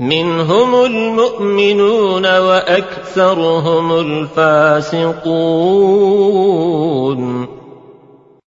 منهم المؤمنون وأكثرهم الفاسقون.